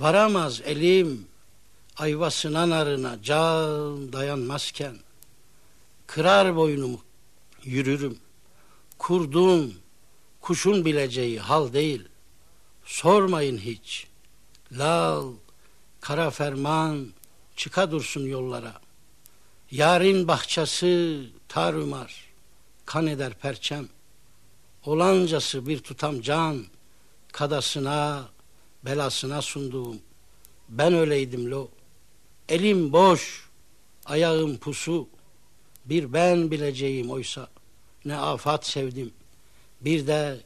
Varamaz elim ayvasına narına can dayanmazken kırar boynumu yürürüm. Kurdun kuşun bileceği hal değil. Sormayın hiç. Lal kara ferman çıka dursun yollara. Yarın bahçesi tarumar kan eder perçem. Olancası bir tutam can kadasına belasına sunduğum ben öyleydim lo. Elim boş, ayağım pusu. Bir ben bileceğim oysa ne afat sevdim. Bir de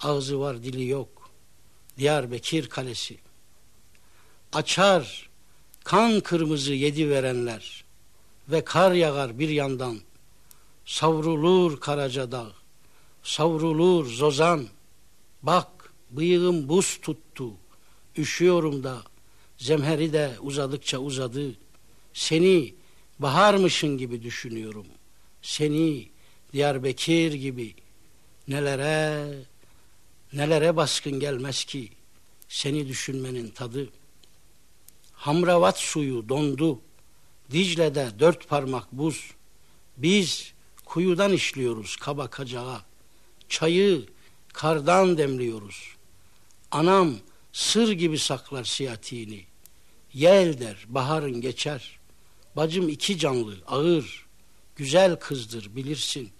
ağzı var dili yok. Diyarbakır kalesi. Açar kan kırmızı yedi verenler ve kar yağar bir yandan. Savrulur Karaca Dağ, savrulur Zozan. Bak bıyığım buz tuttu, üşüyorum da Zemheri de uzadıkça uzadı. Seni baharmışın gibi düşünüyorum. Seni Diyarbakır gibi nelere nelere baskın gelmez ki seni düşünmenin tadı. Hamravat suyu dondu. Dicle'de dört parmak buz. Biz kuyudan işliyoruz kaba kacağa. Çayı kardan demliyoruz. Anam sır gibi saklar siyatiğini. Yel der, baharın geçer. Bacım iki canlı, ağır, güzel kızdır bilirsin.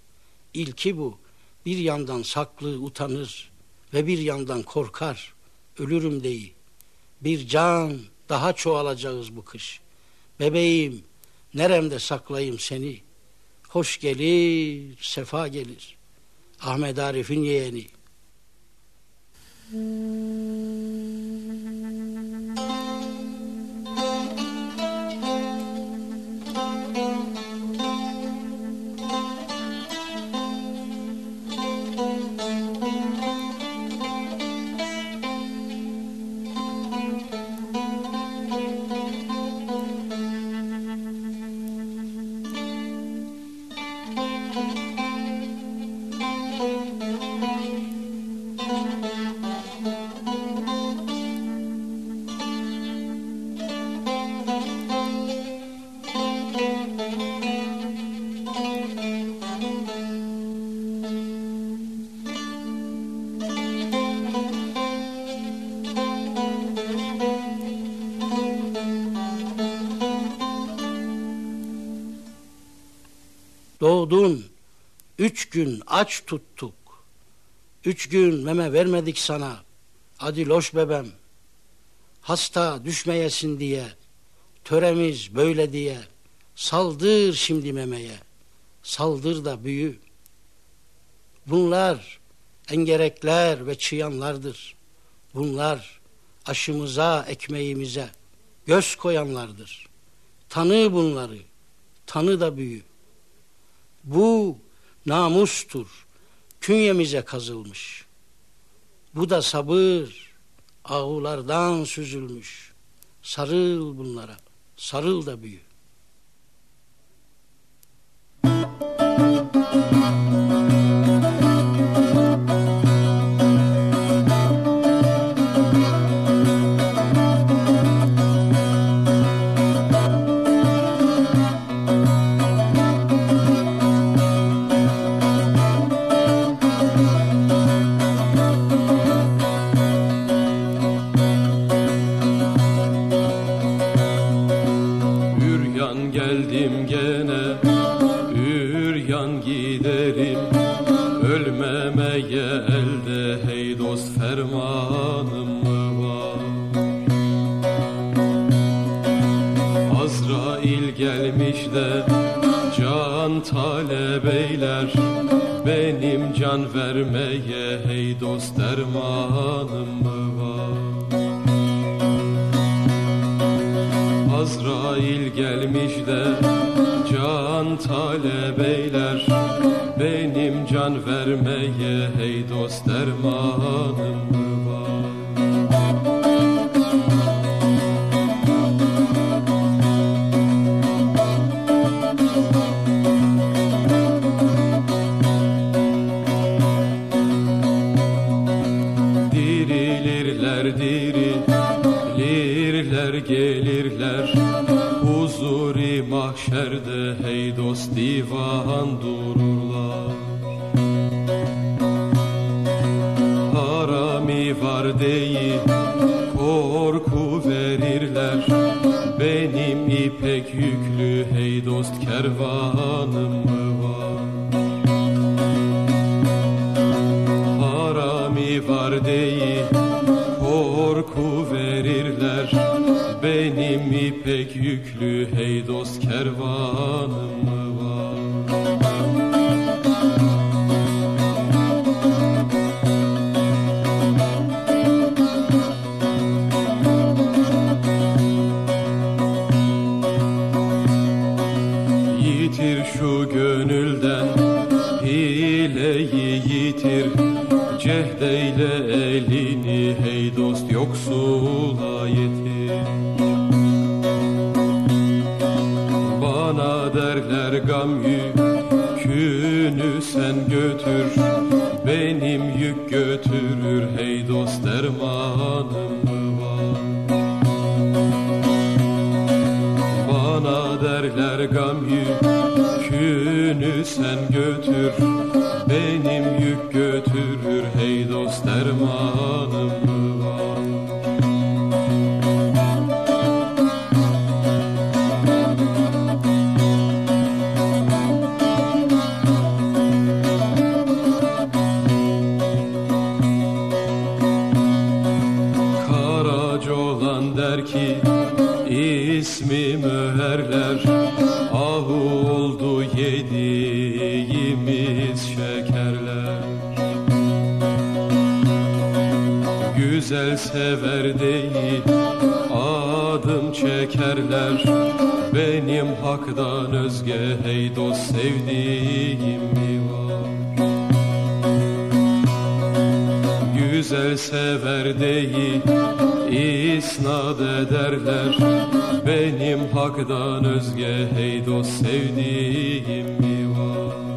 İlki bu, bir yandan saklı utanır ve bir yandan korkar. Ölürüm deyi. Bir can daha çoğalacağız bu kış. Bebeğim, neremde saklayayım seni? Hoş gelir, sefa gelir. Ahmet Arif'in yeğeni. Doğdun, üç gün aç tuttuk. Üç gün meme vermedik sana. Hadi loş bebem. Hasta düşmeyesin diye. Töremiz böyle diye. Saldır şimdi memeye. Saldır da büyü. Bunlar engerekler ve çıyanlardır. Bunlar aşımıza, ekmeğimize göz koyanlardır. Tanı bunları, tanı da büyü. Bu namustur, künyemize kazılmış. Bu da sabır, ağulardan süzülmüş. Sarıl bunlara, sarıl da büyü. Can vermeye hey dost dermanım mı var? Azrail gelmiş de can talep eyler. Benim can vermeye hey dost dermanım var? Dost Yitir şu gönülden hileyi yitir. Cehdeyle elini hey dost yoksula yetir. Bana derler gam yükünü sen götür Benim yük götürür hey dost dermanım Bana derler gam yükünü sen götür Benim yük götürür hey dost dermanım. Var Karaca der ki ismi müherler Ahu oldu yediğimiz şekerler. Güzel sever değil adım çekerler. Benim haktan özge hey dost sevdiğim mi var? Güzel sever değil isnat ederler. Benim haktan özge hey dost sevdiğim mi var